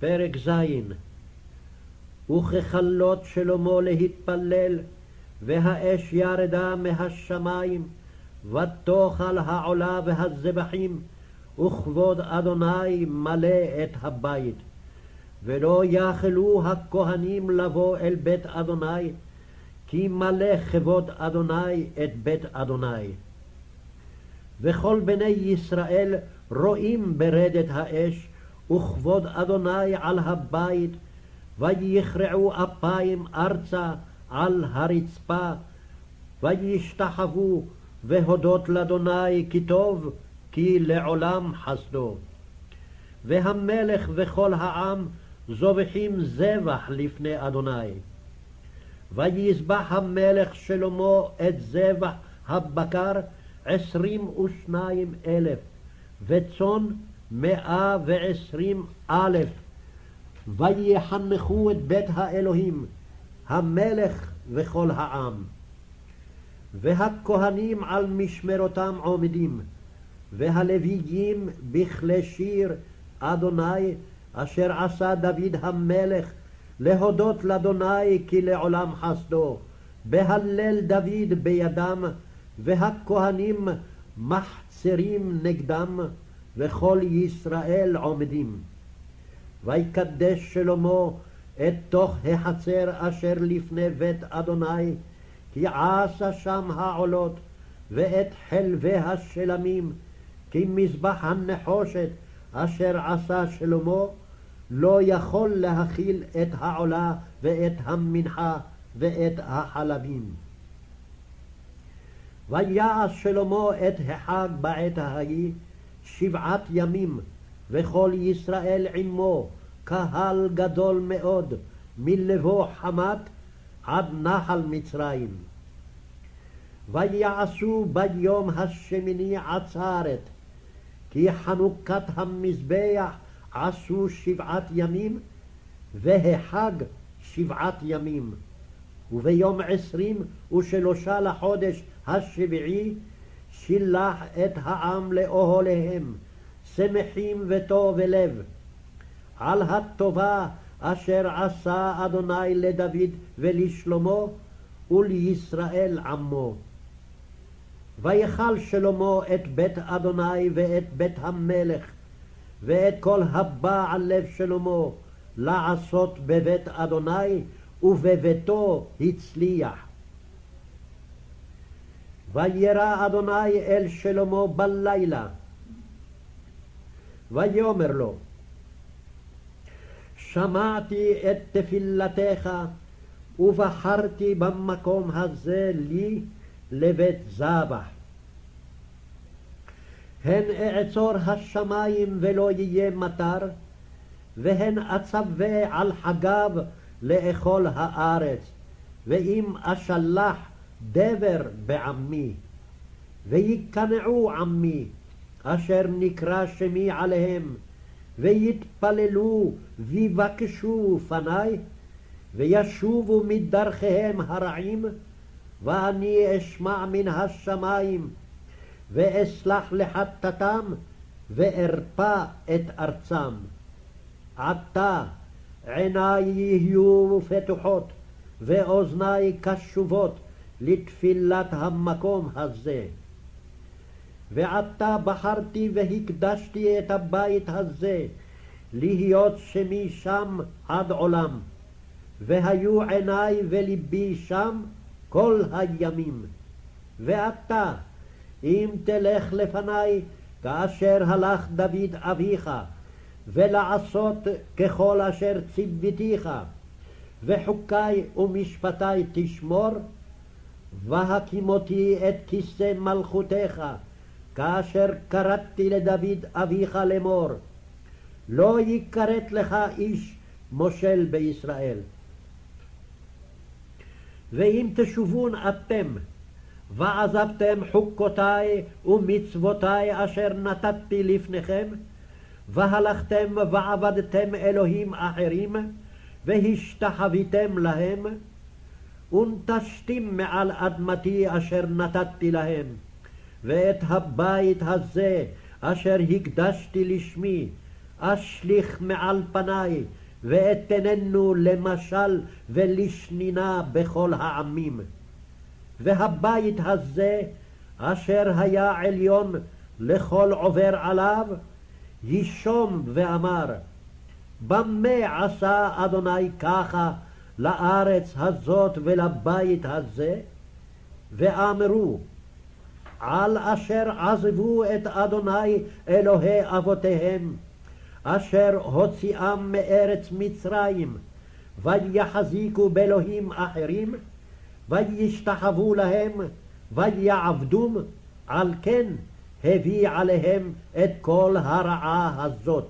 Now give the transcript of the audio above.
פרק ז' וככלות שלמה להתפלל, והאש ירדה מהשמיים, ותאכל העולה והזבחים, וכבוד אדוני מלא את הבית. ולא יכלו הכהנים לבוא אל בית אדוני, כי מלא כבוד אדוני את בית אדוני. וכל בני ישראל רואים ברדת האש, וכבוד אדוני על הבית, ויכרעו אפיים ארצה על הרצפה, וישתחוו, והודות לאדוני כי טוב, כי לעולם חסדו. והמלך וכל העם זובחים זבח לפני אדוני. ויזבח המלך שלמה את זבח הבקר עשרים ושניים אלף, וצאן מאה ועשרים אלף. ויחנכו את בית האלוהים, המלך וכל העם. והכהנים על משמרותם עומדים, והלוויים בכלי שיר אדוני אשר עשה דוד המלך להודות לאדוני כי לעולם חסדו, בהלל דוד בידם, והכהנים מחצרים נגדם, וכל ישראל עומדים. ויקדש שלמה את תוך החצר אשר לפני בית אדוני, כי עשה שם העולות, ואת חלבי השלמים, כי מזבח הנחושת אשר עשה שלמה, לא יכול להכיל את העולה ואת המנחה ואת החלבים. ויעש שלמה את החג בעת ההיא שבעת ימים, וכל ישראל עמו, קהל גדול מאוד, מלבוא חמת עד נחל מצרים. ויעשו ביום השמיני עצרת, כי חנוכת המזבח עשו שבעת ימים, והחג שבעת ימים. וביום עשרים ושלושה לחודש השביעי שילח את העם לאוהליהם, שמחים וטוב לב, על הטובה אשר עשה אדוני לדוד ולשלמה ולישראל עמו. ויכל שלמה את בית אדוני ואת בית המלך, ואת כל הבא על לב שלמה, לעשות בבית אדוני, ובביתו הצליח. וירא אדוני אל שלמה בלילה, ויאמר לו, שמעתי את תפילתך, ובחרתי במקום הזה לי לבית זבח. הן אעצור השמים ולא יהיה מטר, והן אצווה על חגיו לאכול הארץ, ואם אשלח דבר בעמי. ויקנעו עמי, אשר נקרא שמי עליהם, ויתפללו ויבקשו פניי, וישובו מדרכיהם הרעים, ואני אשמע מן השמיים, ואסלח לחטאתם, וארפא את ארצם. עתה עיני יהיו פתוחות, ואוזני קשובות לתפילת המקום הזה. ועתה בחרתי והקדשתי את הבית הזה, להיות שמי שם עד עולם. והיו עיני ולבי שם כל הימים. ואתה, אם תלך לפניי כאשר הלך דוד אביך, ולעשות ככל אשר ציוותיך, וחוקי ומשפטי תשמור, והקימותי את כיסא מלכותך, כאשר קראתי לדוד אביך לאמור, לא יכרת לך איש מושל בישראל. ואם תשובון אתם, ועזבתם חוקותי ומצוותי אשר נתתי לפניכם, והלכתם ועבדתם אלוהים אחרים, והשתחוויתם להם, ונטשתם מעל אדמתי אשר נתתי להם, ואת הבית הזה אשר הקדשתי לשמי, אשליך מעל פניי, ואתננו למשל ולשנינה בכל העמים. והבית הזה, אשר היה עליון לכל עובר עליו, יישום ואמר, במה עשה אדוני ככה לארץ הזאת ולבית הזה? ואמרו, על אשר עזבו את אדוני אלוהי אבותיהם, אשר הוציאם מארץ מצרים, ויחזיקו באלוהים אחרים, וישתחוו להם, ויעבדום, על כן הביא עליהם את כל הרעה הזאת.